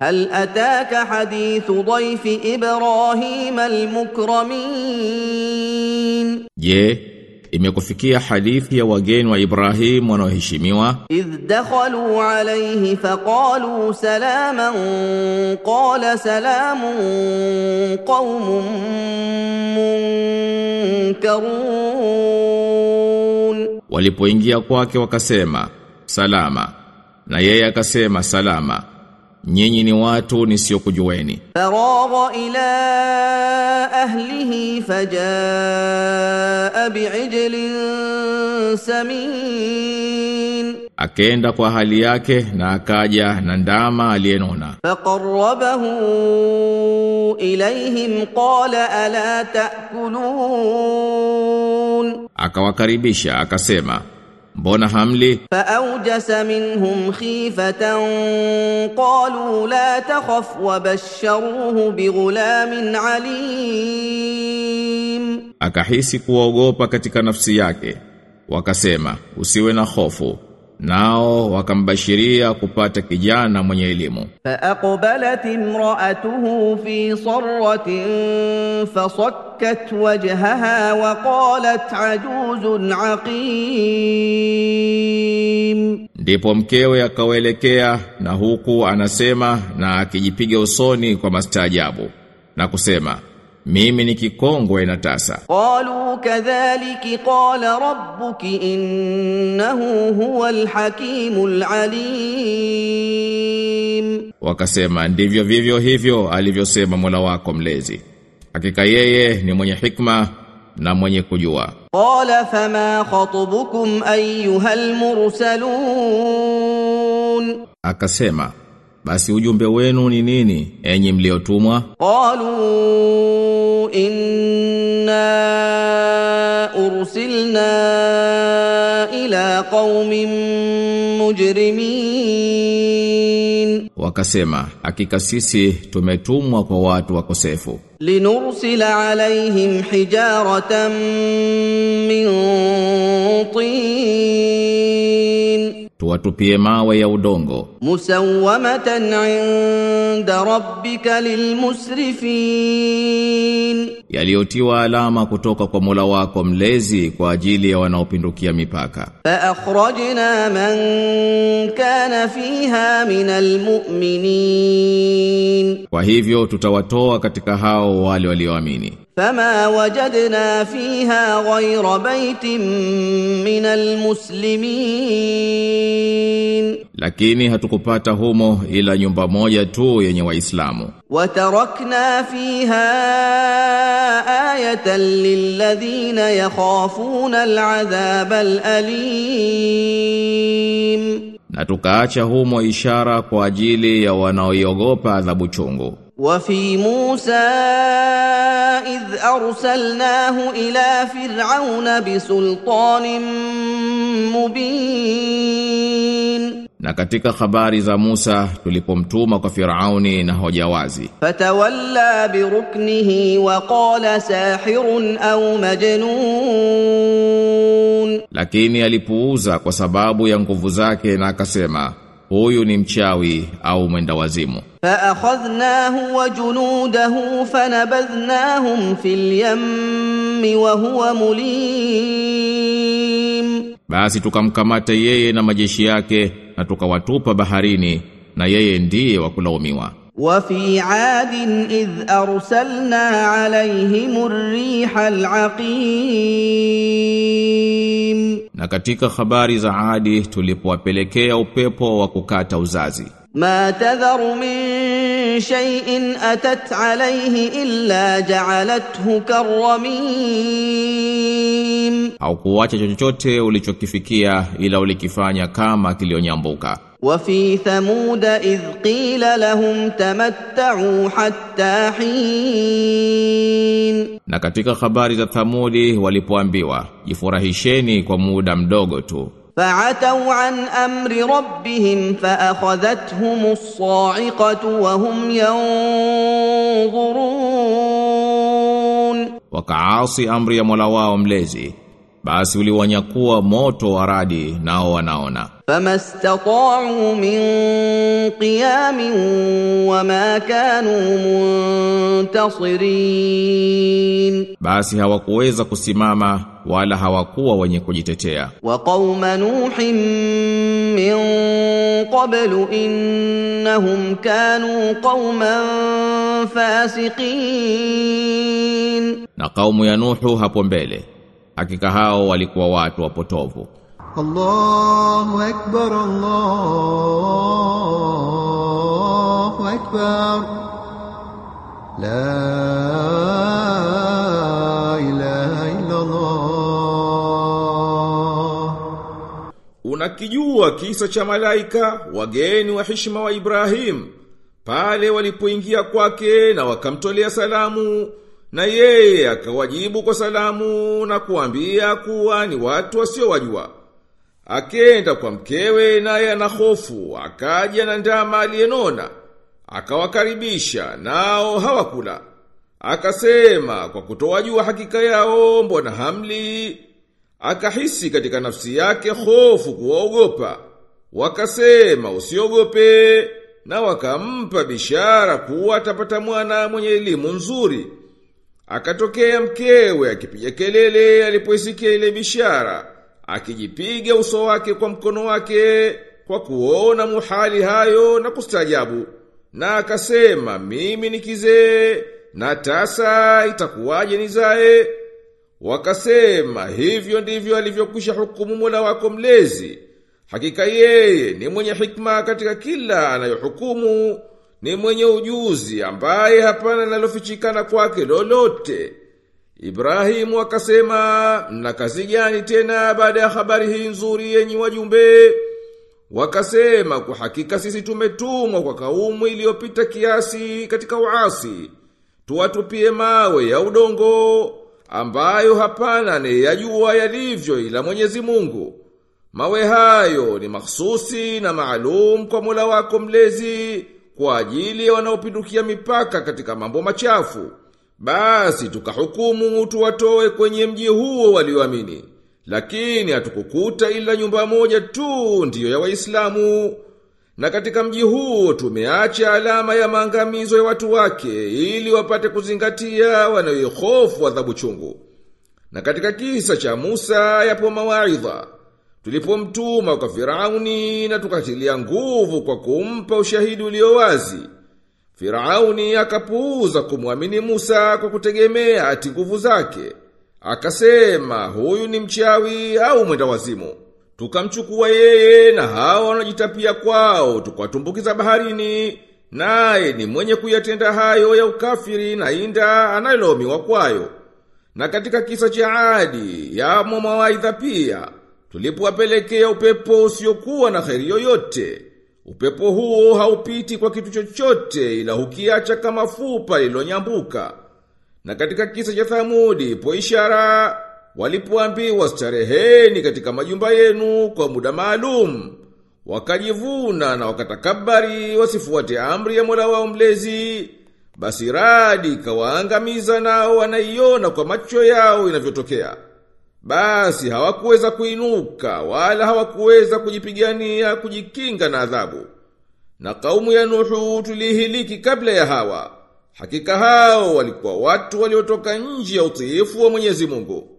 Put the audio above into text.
هل اتاك حديث ضيف ابراهيم المكرمين Je, imekufikia hadithi ya wageni wa Ibrahim wanaoheshimiwa اذ دخلوا عليه فقالوا سلاما قال سلام قوم منكرون walipoingia kwake wakasema salama na yeye akasema salama nyinyi ni watu nisiokujueni. Faragha ila ahlihi fajaa bi'ijlin samin, akenda kwa hali yake na akaja na ndama aliyenona. Faqarrabahu ilayhim qala ala ta'kulun, akawakaribisha akasema mbona hamli? Fa aujasa minhum khifatan qalu la takhaf wa basharuhu bighulamin alim, akahisi kuogopa katika nafsi yake, wakasema usiwe na hofu nao wakambashiria kupata kijana mwenye elimu. Fa aqbalat imra'atuhu fi sarratin fasakkat wajhaha wa qalat ajuzun aqim, ndipo mkewe akawaelekea na huku anasema na akijipiga usoni kwa mastaajabu na kusema mimi ni kikongwe na tasa. Qalu kadhaliki qala rabbuki innahu huwa alhakimul alim, wakasema ndivyo vivyo hivyo alivyosema Mola wako mlezi, hakika yeye ni mwenye hikma na mwenye kujua. Qala fama khatubukum ayyuhal mursalun, akasema basi ujumbe wenu ni nini enyi mliotumwa? Qalu inna ursilna ila qaumin mujrimin. Wakasema hakika sisi tumetumwa kwa watu wakosefu. Linursila alaihim hijaratan min tin tuwatupie mawe ya udongo. Musawamatan inda rabbika lilmusrifin, yaliyotiwa alama kutoka kwa Mola wako mlezi kwa ajili ya wanaopindukia mipaka. Fa akhrajna man kana fiha min almu'minin, kwa hivyo tutawatoa katika hao wale walioamini. فما وجدنا فيها غير بيت من المسلمين lakini hatukupata humo ila nyumba moja tu yenye waislamu وتركنا فيها آية للذين يخافون العذاب الأليم na tukaacha humo ishara kwa ajili ya wanaoiogopa adhabu chungu وفي موسى إذ أرسلناه إلى فرعون بسلطان مبين na katika habari za Musa tulipomtuma kwa Firauni na hoja wazi فتولى بركنه وقال ساحر أو مجنون lakini alipuuza kwa sababu ya nguvu zake na akasema huyu ni mchawi au mwenda wazimu فأخذناه وجنوده فنبذناهم في اليم وهو مليم basi tukamkamata yeye na majeshi yake na tukawatupa baharini na yeye ndiye wa kulaumiwa وفي عاد إذ أرسلنا عليهم الريح العقيم na katika habari za Adi tulipowapelekea upepo wa kukata uzazi ما تذر من شيء أتت عليه إلا جعلته كالرميم au kuacha chochote ulichokifikia ila ulikifanya kama kilionyambuka وفي ثمود إذ قيل لهم تمتعوا حتى حين na katika habari za Thamudi walipoambiwa jifurahisheni kwa muda mdogo tu فعتوا عن أمر ربهم فأخذتهم الصاعقة وهم ينظرون wakaasi amri ya Mola wao mlezi basi uliwanyakuwa moto wa radi nao wanaona فما استطاعوا من قيام وما كانوا منتصرين basi hawakuweza kusimama wala hawakuwa wenye kujitetea وقوم نوح من قبل انهم كانوا قوما فاسقين na kaumu ya Nuhu hapo mbele hakika hao walikuwa watu wapotovu الله أكبر الله أكبر لا إله إلا الله Unakijua kisa cha malaika wageni wa heshima wa Ibrahim pale walipoingia kwake na wakamtolea salamu na yeye akawajibu kwa salamu na kuambia kuwa ni watu wasiowajua. Akenda kwa mkewe naye ana hofu, akaja na ndama aliyenona, akawakaribisha nao hawakula. Akasema kwa kutowajua hakika yao mbona hamli akahisi katika nafsi yake hofu kuwaogopa. Wakasema usiogope na wakampa bishara kuwa atapata mwana mwenye elimu nzuri. Akatokea mkewe akipiga kelele alipoisikia ile bishara, akijipiga uso wake kwa mkono wake kwa kuona muhali hayo na kustajabu. Na akasema mimi ni kizee na tasa itakuwaje nizae? Wakasema hivyo ndivyo alivyokwisha hukumu Mola wako mlezi. Hakika yeye ni mwenye hikma katika kila anayohukumu, ni mwenye ujuzi ambaye hapana linalofichikana kwake lolote. Ibrahimu akasema, mna kazi gani tena baada ya habari hii nzuri yenye wajumbe? Wakasema kwa hakika sisi tumetumwa kwa kaumu iliyopita kiasi katika uasi. Tuwatupie mawe ya udongo ambayo hapana anayeyajua yalivyo ila Mwenyezi Mungu. Mawe hayo ni mahsusi na maalum kwa Mola wako mlezi kwa ajili ya wanaopindukia mipaka katika mambo machafu. Basi tukahukumu tuwatoe kwenye mji huo walioamini. Lakini hatukukuta ila nyumba moja tu ndiyo ya Waislamu. Na katika mji huo tumeacha alama ya maangamizo ya watu wake ili wapate kuzingatia wanayohofu adhabu chungu. Na katika kisa cha Musa yapo mawaidha tulipomtuma kwa Firauni na tukatilia nguvu kwa kumpa ushahidi ulio wazi. Firauni akapuuza kumwamini Musa kwa kutegemea ati nguvu zake. Akasema huyu ni mchawi au mwenda wazimu. Tukamchukua yeye na hao wanajitapia kwao, tukawatumbukiza baharini, naye ni mwenye kuyatenda hayo ya ukafiri na inda anayelaumiwa kwayo. Na katika kisa cha Adi, yamo mawaidha pia, tulipowapelekea upepo usiokuwa na kheri yoyote. Upepo huo haupiti kwa kitu chochote ila hukiacha kama fupa lilonyambuka. Na katika kisa cha Thamudi, po ishara walipoambiwa stareheni katika majumba yenu kwa muda maalum. Wakajivuna na wakatakabari wasifuate amri ya Mola wao mlezi. Basi radi kawaangamiza nao wanaiona kwa macho yao inavyotokea basi hawakuweza kuinuka wala hawakuweza kujipigania kujikinga na adhabu. Na kaumu ya Nuhu tulihiliki kabla ya hawa. Hakika hao walikuwa watu waliotoka nje ya utiifu wa Mwenyezi Mungu